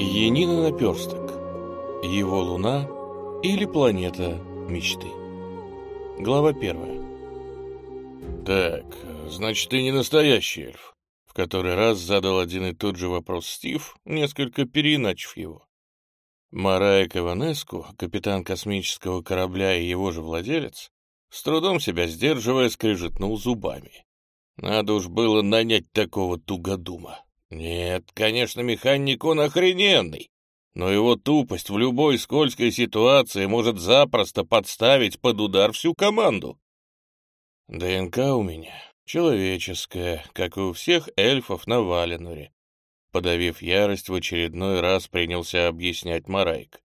Янина наперсток. Его луна или планета мечты. Глава первая. Так, значит, ты не настоящий эльф. В который раз задал один и тот же вопрос Стив, несколько переиначив его. Марая Каванеску, капитан космического корабля и его же владелец, с трудом себя сдерживая, скрежетнул зубами. Надо уж было нанять такого тугодума. Нет, конечно, механик он охрененный, но его тупость в любой скользкой ситуации может запросто подставить под удар всю команду. ДНК у меня человеческая, как и у всех эльфов на Валенуре. Подавив ярость, в очередной раз принялся объяснять Марайк.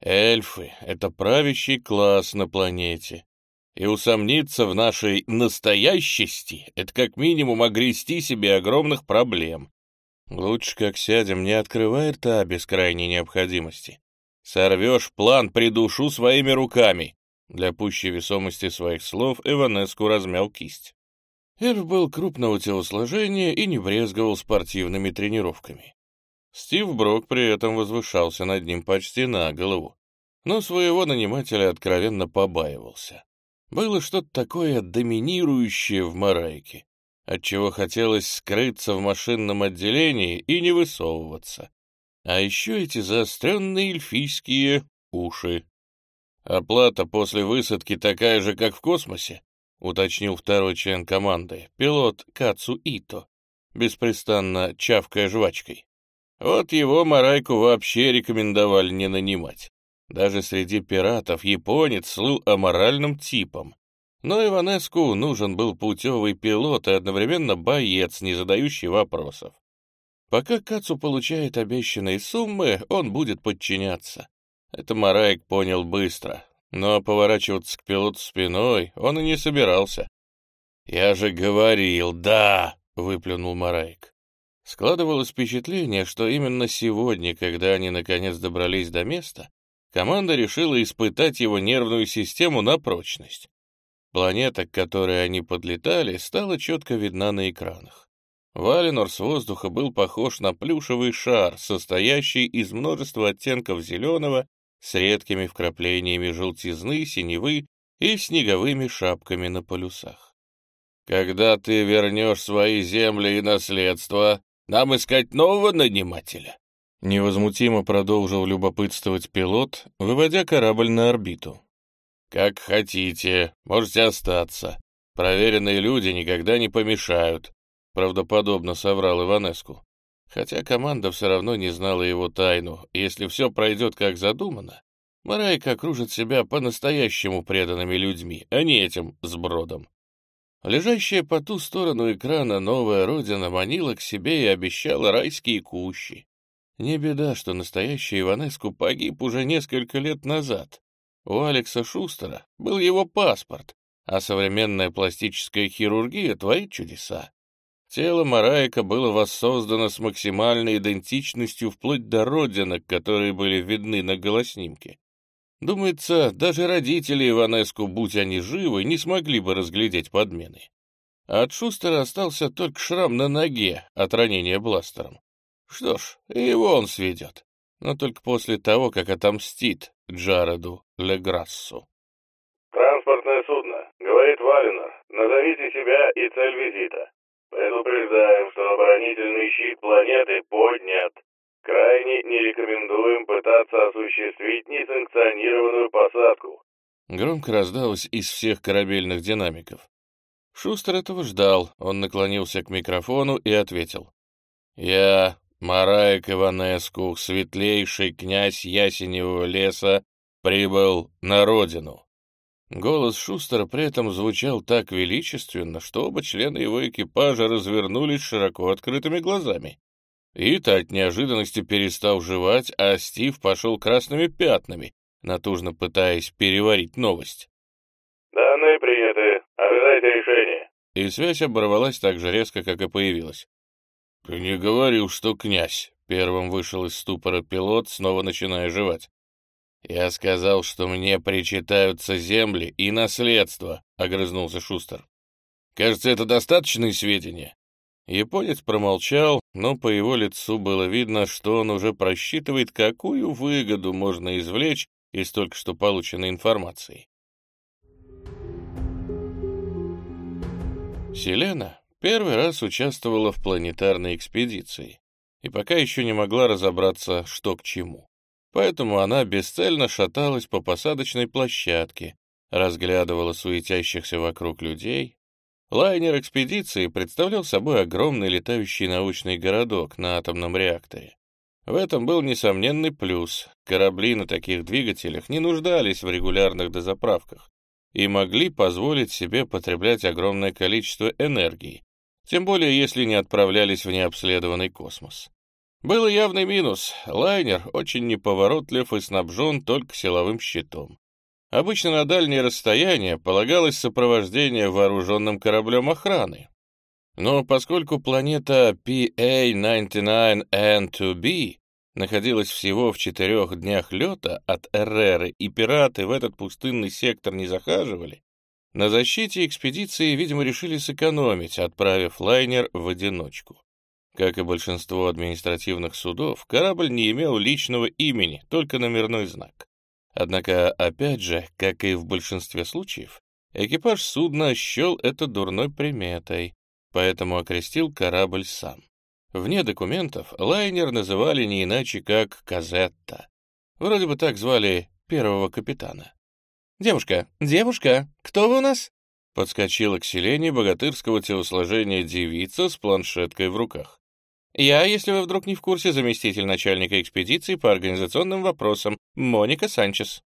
Эльфы — это правящий класс на планете, и усомниться в нашей настоящести — это как минимум огрести себе огромных проблем. Лучше как сядем, не открывай рта без крайней необходимости. Сорвешь план, придушу своими руками. Для пущей весомости своих слов Эванеску размял кисть. Эльф был крупного телосложения и не брезговал спортивными тренировками. Стив Брок при этом возвышался над ним почти на голову, но своего нанимателя откровенно побаивался. Было что-то такое доминирующее в Марайке, отчего хотелось скрыться в машинном отделении и не высовываться. А еще эти заостренные эльфийские уши. «Оплата после высадки такая же, как в космосе?» — уточнил второй член команды, пилот Кацу Ито, беспрестанно чавкая жвачкой. Вот его Марайку вообще рекомендовали не нанимать. Даже среди пиратов японец слыл аморальным типом, но Иванеску нужен был путевый пилот и одновременно боец, не задающий вопросов. Пока Кацу получает обещанные суммы, он будет подчиняться. Это Мараек понял быстро, но поворачиваться к пилоту спиной он и не собирался. «Я же говорил, да!» — выплюнул Мараек. Складывалось впечатление, что именно сегодня, когда они наконец добрались до места, команда решила испытать его нервную систему на прочность. Планета, к которой они подлетали, стала четко видна на экранах. Валенор с воздуха был похож на плюшевый шар, состоящий из множества оттенков зеленого с редкими вкраплениями желтизны, синевы и снеговыми шапками на полюсах. «Когда ты вернешь свои земли и наследство, нам искать нового нанимателя?» Невозмутимо продолжил любопытствовать пилот, выводя корабль на орбиту. «Как хотите, можете остаться. Проверенные люди никогда не помешают», — правдоподобно соврал Иванеску. Хотя команда все равно не знала его тайну, если все пройдет как задумано, Марайка окружит себя по-настоящему преданными людьми, а не этим сбродом. Лежащая по ту сторону экрана новая родина манила к себе и обещала райские кущи. Не беда, что настоящий Иванеску погиб уже несколько лет назад, у Алекса Шустера был его паспорт, а современная пластическая хирургия творит чудеса. Тело Мараика было воссоздано с максимальной идентичностью вплоть до родинок, которые были видны на голоснимке. Думается, даже родители Иванеску, будь они живы, не смогли бы разглядеть подмены. от Шустера остался только шрам на ноге от ранения бластером. Что ж, его он сведет, но только после того, как отомстит Джареду Леграссу. «Транспортное судно», — говорит Валинор. «Назовите себя и цель визита. Предупреждаем, что оборонительный щит планеты поднят. Крайне не рекомендуем пытаться осуществить несанкционированную посадку». Громко раздалось из всех корабельных динамиков. Шустер этого ждал, он наклонился к микрофону и ответил. «Я Мараек Иванеску, светлейший князь Ясеневого леса, прибыл на родину. Голос Шустера при этом звучал так величественно, что оба члена его экипажа развернулись широко открытыми глазами. Ит от неожиданности перестал жевать, а Стив пошел красными пятнами, натужно пытаясь переварить новость. «Данные приняты. Ожидайте решения». И связь оборвалась так же резко, как и появилась. «Ты не говорил, что князь!» Первым вышел из ступора пилот, снова начиная жевать. «Я сказал, что мне причитаются земли и наследство», — огрызнулся Шустер. «Кажется, это достаточные сведения?» Японец промолчал, но по его лицу было видно, что он уже просчитывает, какую выгоду можно извлечь из только что полученной информации. Селена первый раз участвовала в планетарной экспедиции и пока еще не могла разобраться, что к чему. Поэтому она бесцельно шаталась по посадочной площадке, разглядывала суетящихся вокруг людей. Лайнер экспедиции представлял собой огромный летающий научный городок на атомном реакторе. В этом был несомненный плюс. Корабли на таких двигателях не нуждались в регулярных дозаправках и могли позволить себе потреблять огромное количество энергии, тем более если не отправлялись в необследованный космос. Был явный минус. Лайнер очень неповоротлив и снабжен только силовым щитом. Обычно на дальние расстояния полагалось сопровождение вооруженным кораблем охраны. Но поскольку планета PA-99N2B находилась всего в четырех днях лета от Эрреры, и пираты в этот пустынный сектор не захаживали, на защите экспедиции, видимо, решили сэкономить, отправив лайнер в одиночку. Как и большинство административных судов, корабль не имел личного имени, только номерной знак. Однако, опять же, как и в большинстве случаев, экипаж судна счел это дурной приметой, поэтому окрестил корабль сам. Вне документов лайнер называли не иначе, как «Казетта». Вроде бы так звали первого капитана. «Девушка, девушка, кто вы у нас?» Подскочила к селению богатырского телосложения девица с планшеткой в руках. Я, если вы вдруг не в курсе, заместитель начальника экспедиции по организационным вопросам, Моника Санчес.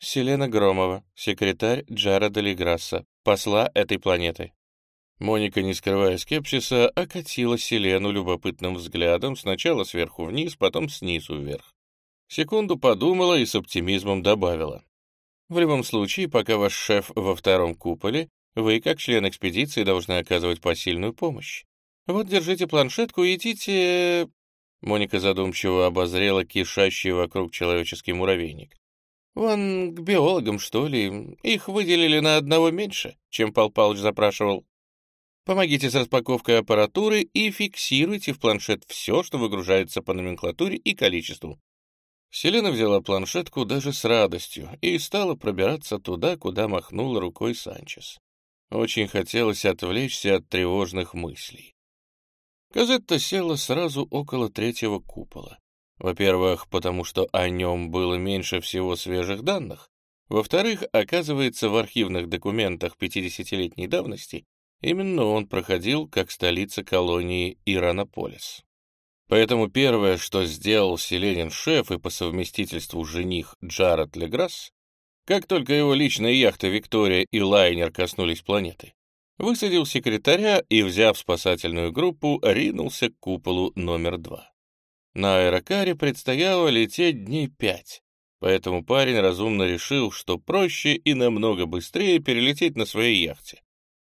Селена Громова, секретарь Джареда Леграсса, посла этой планеты. Моника, не скрывая скепсиса, окатила Селену любопытным взглядом сначала сверху вниз, потом снизу вверх. Секунду подумала и с оптимизмом добавила. В любом случае, пока ваш шеф во втором куполе, вы, как член экспедиции, должны оказывать посильную помощь. Вот держите планшетку и идите...» Моника задумчиво обозрела кишащий вокруг человеческий муравейник. «Вон к биологам, что ли. Их выделили на одного меньше, чем Пал Палыч запрашивал. Помогите с распаковкой аппаратуры и фиксируйте в планшет все, что выгружается по номенклатуре и количеству». Селена взяла планшетку даже с радостью и стала пробираться туда, куда махнула рукой Санчес. Очень хотелось отвлечься от тревожных мыслей. Казетта села сразу около третьего купола. Во-первых, потому что о нем было меньше всего свежих данных. Во-вторых, оказывается, в архивных документах 50-летней давности именно он проходил как столица колонии Иранополис. Поэтому первое, что сделал селенин-шеф и по совместительству жених Джаред Леграсс, как только его личная яхта «Виктория» и лайнер коснулись планеты, высадил секретаря и, взяв спасательную группу, ринулся к куполу номер два. На аэрокаре предстояло лететь дней пять, поэтому парень разумно решил, что проще и намного быстрее перелететь на своей яхте.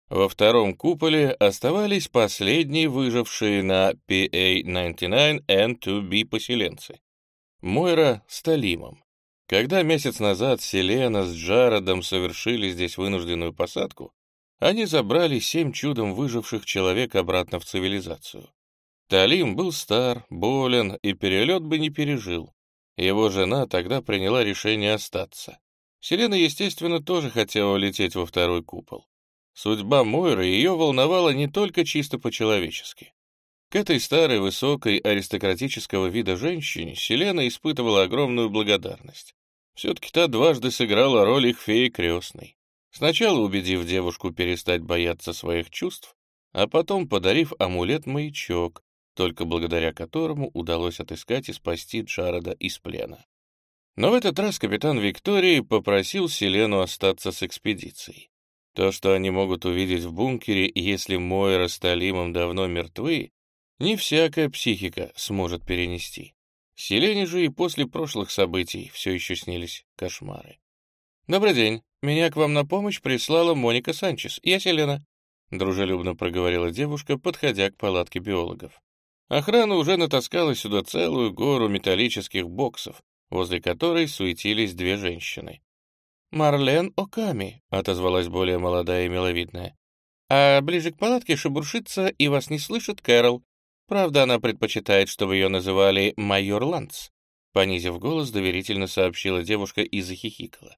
Во втором куполе оставались последние выжившие на PA-99N2B поселенцы. Мойра с Талимом. Когда месяц назад Селена с Джародом совершили здесь вынужденную посадку, они забрали семь чудом выживших человек обратно в цивилизацию. Талим был стар, болен и перелет бы не пережил. Его жена тогда приняла решение остаться. Селена, естественно, тоже хотела лететь во второй купол. Судьба Мойры ее волновала не только чисто по-человечески. К этой старой, высокой, аристократического вида женщине Селена испытывала огромную благодарность. Все-таки та дважды сыграла роль их феи крестной. Сначала убедив девушку перестать бояться своих чувств, а потом подарив амулет-маячок, только благодаря которому удалось отыскать и спасти Джареда из плена. Но в этот раз капитан Виктории попросил Селену остаться с экспедицией. То, что они могут увидеть в бункере, если Мойра с Талимом давно мертвы, не всякая психика сможет перенести. Селене же и после прошлых событий все еще снились кошмары. «Добрый день. Меня к вам на помощь прислала Моника Санчес. Я Селена», — дружелюбно проговорила девушка, подходя к палатке биологов. Охрана уже натаскала сюда целую гору металлических боксов, возле которой суетились две женщины. «Марлен Оками», — отозвалась более молодая и миловидная. А ближе к палатке шебуршится и вас не слышит Кэрол. Правда, она предпочитает, чтобы ее называли майор Ланс. Понизив голос, доверительно сообщила девушка и захихикала.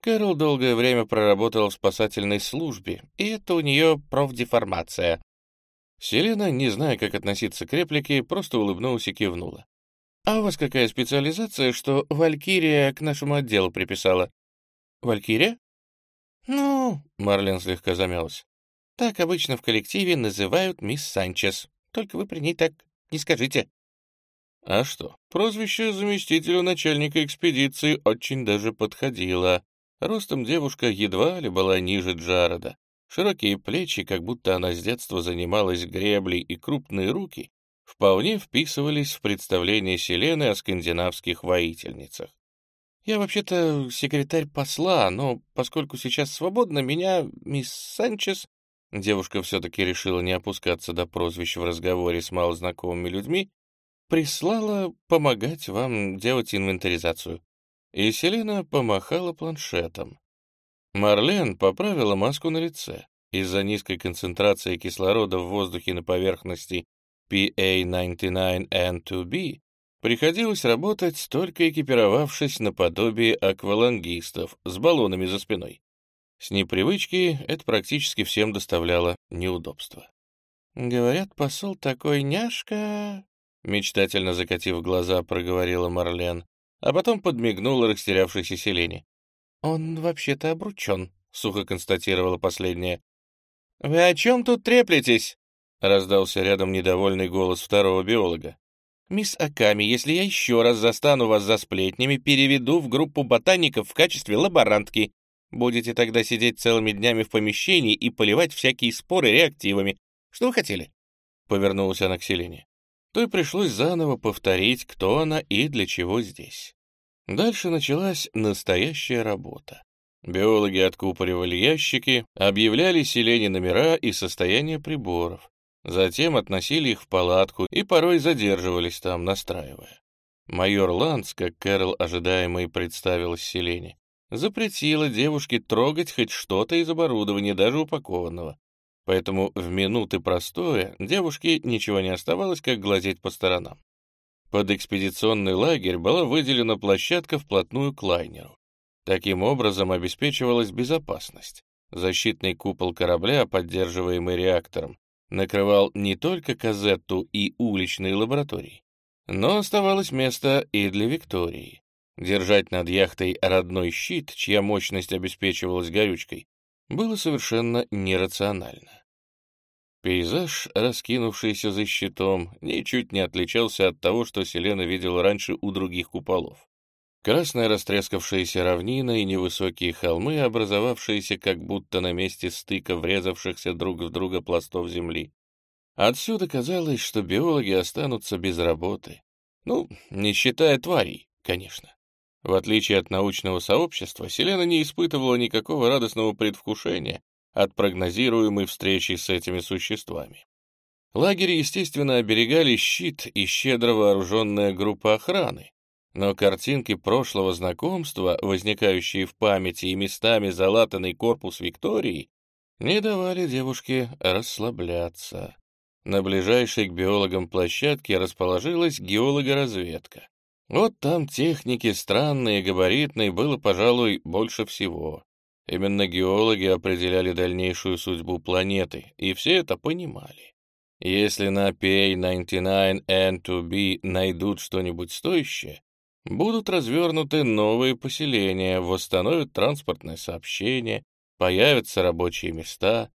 Кэрол долгое время проработала в спасательной службе, и это у нее профдеформация. Селена, не зная, как относиться к реплике, просто улыбнулась и кивнула. «А у вас какая специализация, что Валькирия к нашему отделу приписала?» «Валькирия?» «Ну...» — Марлен слегка замялась. «Так обычно в коллективе называют мисс Санчес. Только вы при ней так не скажите». А что, прозвище заместителю начальника экспедиции очень даже подходило. Ростом девушка едва ли была ниже Джарода. Широкие плечи, как будто она с детства занималась греблей, и крупные руки вполне вписывались в представление Селены о скандинавских воительницах. «Я вообще-то секретарь посла, но поскольку сейчас свободно, меня мисс Санчес...» Девушка все-таки решила не опускаться до прозвищ в разговоре с малознакомыми людьми, прислала помогать вам делать инвентаризацию и Селена помахала планшетом. Марлен поправила маску на лице. Из-за низкой концентрации кислорода в воздухе на поверхности PA99N2B приходилось работать, только экипировавшись наподобие аквалангистов с баллонами за спиной. С непривычки это практически всем доставляло неудобства. «Говорят, посол такой няшка...» Мечтательно закатив глаза, проговорила Марлен а потом подмигнула растерявшейся Селене. «Он вообще-то обручен», — сухо констатировала последняя. «Вы о чем тут треплетесь?» — раздался рядом недовольный голос второго биолога. «Мисс Аками, если я еще раз застану вас за сплетнями, переведу в группу ботаников в качестве лаборантки. Будете тогда сидеть целыми днями в помещении и поливать всякие споры реактивами. Что вы хотели?» Повернулась она к Селене то и пришлось заново повторить, кто она и для чего здесь. Дальше началась настоящая работа. Биологи откупоривали ящики, объявляли селение номера и состояние приборов, затем относили их в палатку и порой задерживались там, настраивая. Майор Ланс, как Кэрол ожидаемо и представилась селение, запретила девушке трогать хоть что-то из оборудования, даже упакованного, поэтому в минуты простоя девушке ничего не оставалось, как глазеть по сторонам. Под экспедиционный лагерь была выделена площадка вплотную к лайнеру. Таким образом обеспечивалась безопасность. Защитный купол корабля, поддерживаемый реактором, накрывал не только казетту и уличные лаборатории, но оставалось место и для Виктории. Держать над яхтой родной щит, чья мощность обеспечивалась горючкой, было совершенно нерационально. Пейзаж, раскинувшийся за щитом, ничуть не отличался от того, что Селена видела раньше у других куполов. Красная растрескавшаяся равнина и невысокие холмы, образовавшиеся как будто на месте стыка врезавшихся друг в друга пластов земли. Отсюда казалось, что биологи останутся без работы. Ну, не считая тварей, конечно. В отличие от научного сообщества, Селена не испытывала никакого радостного предвкушения от прогнозируемой встречи с этими существами. Лагерь, естественно, оберегали щит и щедро вооруженная группа охраны, но картинки прошлого знакомства, возникающие в памяти и местами залатанный корпус Виктории, не давали девушке расслабляться. На ближайшей к биологам площадке расположилась геологоразведка. Вот там техники странные, габаритные было, пожалуй, больше всего. Именно геологи определяли дальнейшую судьбу планеты, и все это понимали. Если на PA-99N2B найдут что-нибудь стоящее, будут развернуты новые поселения, восстановят транспортное сообщение, появятся рабочие места.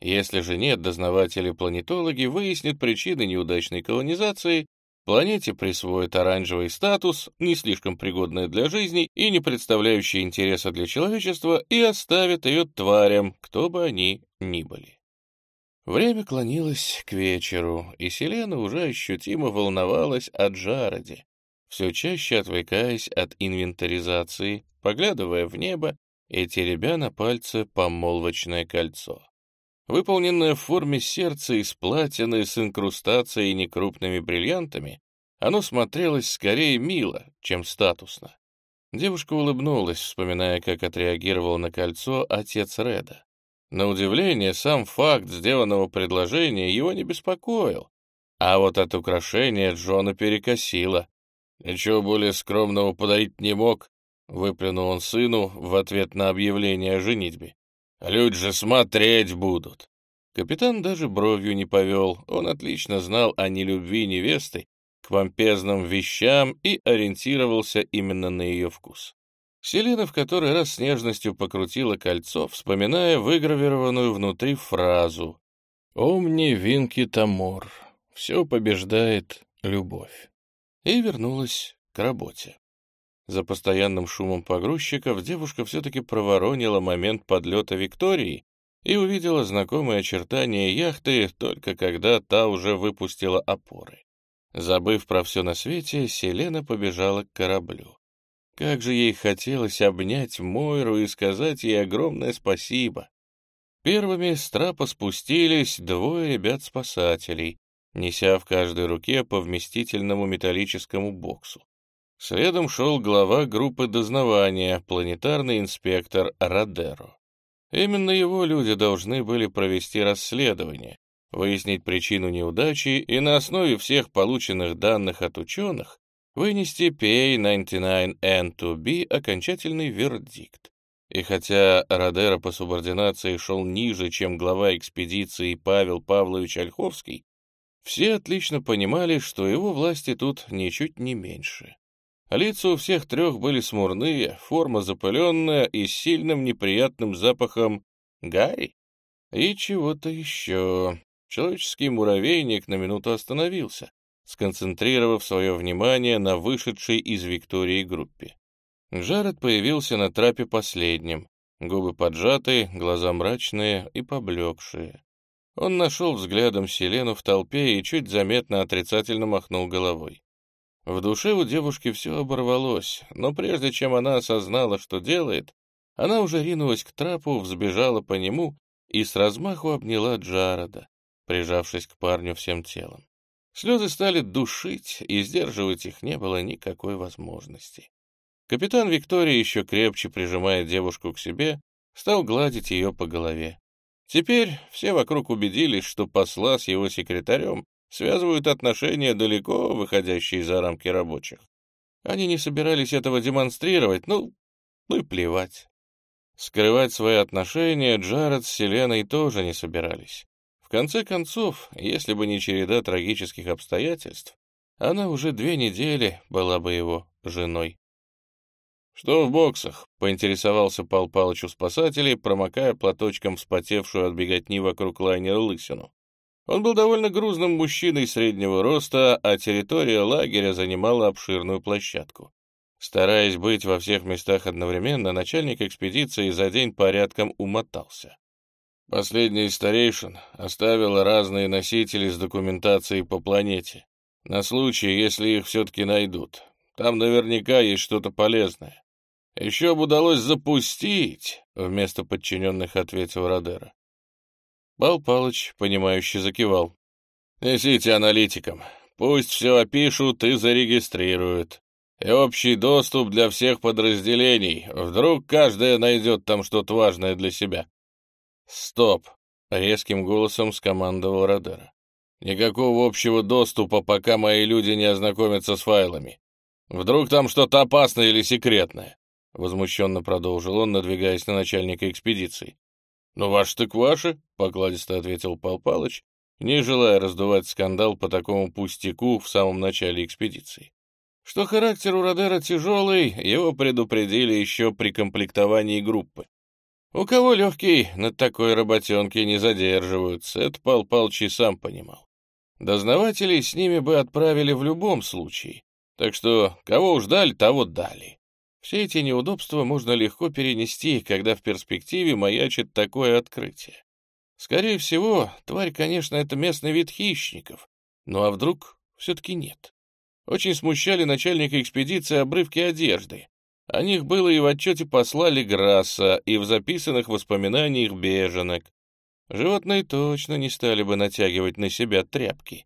Если же нет, дознаватели-планетологи выяснят причины неудачной колонизации Планете присвоят оранжевый статус, не слишком пригодный для жизни и не представляющий интереса для человечества, и оставят ее тварям, кто бы они ни были. Время клонилось к вечеру, и Селена уже ощутимо волновалась о Джароде, все чаще отвлекаясь от инвентаризации, поглядывая в небо и теребя на пальце помолвочное кольцо выполненное в форме сердца из платины с инкрустацией и некрупными бриллиантами, оно смотрелось скорее мило, чем статусно. Девушка улыбнулась, вспоминая, как отреагировал на кольцо отец Реда. На удивление, сам факт сделанного предложения его не беспокоил, а вот от украшения Джона перекосило. Ничего более скромного подарить не мог, выплюнул он сыну в ответ на объявление о женитьбе. Люди же смотреть будут. Капитан даже бровью не повел, он отлично знал о нелюбви невесты к помпезным вещам и ориентировался именно на ее вкус. Селена в который раз с нежностью покрутила кольцо, вспоминая выгравированную внутри фразу «Омни винки тамор, все побеждает любовь», и вернулась к работе. За постоянным шумом погрузчиков девушка все-таки проворонила момент подлета Виктории и увидела знакомые очертания яхты только когда та уже выпустила опоры. Забыв про все на свете, Селена побежала к кораблю. Как же ей хотелось обнять Мойру и сказать ей огромное спасибо. Первыми с трапа спустились двое ребят-спасателей, неся в каждой руке по вместительному металлическому боксу. Следом шел глава группы дознавания, планетарный инспектор Родеро. Именно его люди должны были провести расследование, выяснить причину неудачи и на основе всех полученных данных от ученых вынести P99N2B окончательный вердикт. И хотя Родера по субординации шел ниже, чем глава экспедиции Павел Павлович Ольховский, все отлично понимали, что его власти тут ничуть не меньше. Лица у всех трех были смурные, форма запыленная и с сильным неприятным запахом гари и чего-то еще. Человеческий муравейник на минуту остановился, сконцентрировав свое внимание на вышедшей из Виктории группе. Джаред появился на трапе последним, губы поджатые, глаза мрачные и поблекшие. Он нашел взглядом Селену в толпе и чуть заметно отрицательно махнул головой. В душе у девушки все оборвалось, но прежде чем она осознала, что делает, она уже ринулась к трапу, взбежала по нему и с размаху обняла Джареда, прижавшись к парню всем телом. Слезы стали душить, и сдерживать их не было никакой возможности. Капитан Виктория, еще крепче прижимая девушку к себе, стал гладить ее по голове. Теперь все вокруг убедились, что посла с его секретарем связывают отношения, далеко выходящие за рамки рабочих. Они не собирались этого демонстрировать, ну, ну и плевать. Скрывать свои отношения Джаред с Селеной тоже не собирались конце концов, если бы не череда трагических обстоятельств, она уже две недели была бы его женой. «Что в боксах?» — поинтересовался Пал Палыч у спасателей, промокая платочком вспотевшую от беготни вокруг лайнера лысину. Он был довольно грузным мужчиной среднего роста, а территория лагеря занимала обширную площадку. Стараясь быть во всех местах одновременно, начальник экспедиции за день порядком умотался. Последний из старейшин оставил разные носители с документацией по планете, на случай, если их все-таки найдут. Там наверняка есть что-то полезное. Еще бы удалось запустить, — вместо подчиненных ответил Родера. Пал Палыч, понимающе закивал. Несите аналитикам. Пусть все опишут и зарегистрируют. И общий доступ для всех подразделений. Вдруг каждая найдет там что-то важное для себя. «Стоп!» — резким голосом скомандовал Родера. «Никакого общего доступа, пока мои люди не ознакомятся с файлами. Вдруг там что-то опасное или секретное?» Возмущенно продолжил он, надвигаясь на начальника экспедиции. «Ну, ваш так ваши», — покладисто ответил Пал Палыч, не желая раздувать скандал по такому пустяку в самом начале экспедиции. Что характер у Родера тяжелый, его предупредили еще при комплектовании группы. У кого легкий, над такой работенки не задерживаются, это Пал Палыч и сам понимал. Дознавателей с ними бы отправили в любом случае, так что кого уж дали, того дали. Все эти неудобства можно легко перенести, когда в перспективе маячит такое открытие. Скорее всего, тварь, конечно, это местный вид хищников, ну а вдруг все-таки нет. Очень смущали начальника экспедиции обрывки одежды. О них было и в отчете посла Леграсса, и в записанных воспоминаниях беженок. Животные точно не стали бы натягивать на себя тряпки.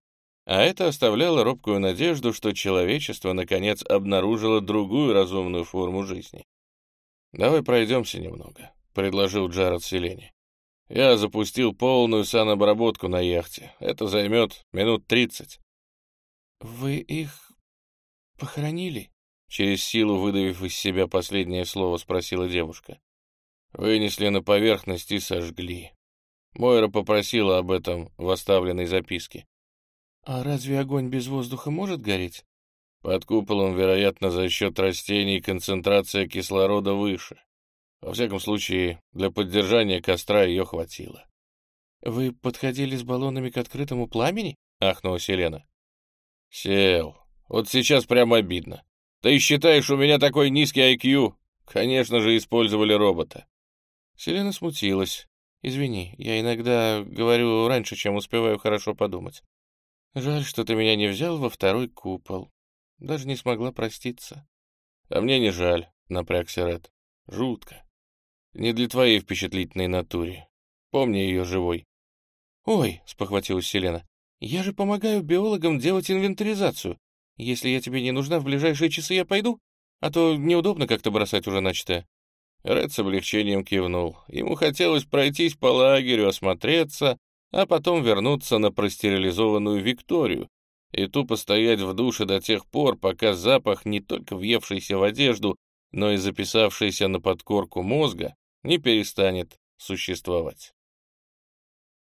А это оставляло робкую надежду, что человечество, наконец, обнаружило другую разумную форму жизни. «Давай пройдемся немного», — предложил Джаред Селени. Я запустил полную санобработку на яхте. Это займет минут тридцать. Вы их похоронили? Через силу выдавив из себя последнее слово, спросила девушка. Вынесли на поверхность и сожгли. Мойра попросила об этом в оставленной записке. «А разве огонь без воздуха может гореть?» Под куполом, вероятно, за счет растений концентрация кислорода выше. Во всяком случае, для поддержания костра ее хватило. «Вы подходили с баллонами к открытому пламени?» — ахнула Селена. «Сел. Вот сейчас прямо обидно. Ты считаешь, у меня такой низкий IQ? Конечно же, использовали робота». Селена смутилась. «Извини, я иногда говорю раньше, чем успеваю хорошо подумать. Жаль, что ты меня не взял во второй купол. Даже не смогла проститься». «А мне не жаль», — напрягся Ред. «Жутко. Не для твоей впечатлительной натуре. Помни ее живой». «Ой», — спохватилась Селена, — «я же помогаю биологам делать инвентаризацию. Если я тебе не нужна в ближайшие часы, я пойду, а то неудобно как-то бросать уже начатое». Ред с облегчением кивнул. Ему хотелось пройтись по лагерю, осмотреться, а потом вернуться на простерилизованную Викторию и тупо стоять в душе до тех пор, пока запах, не только въевшийся в одежду, но и записавшийся на подкорку мозга, не перестанет существовать.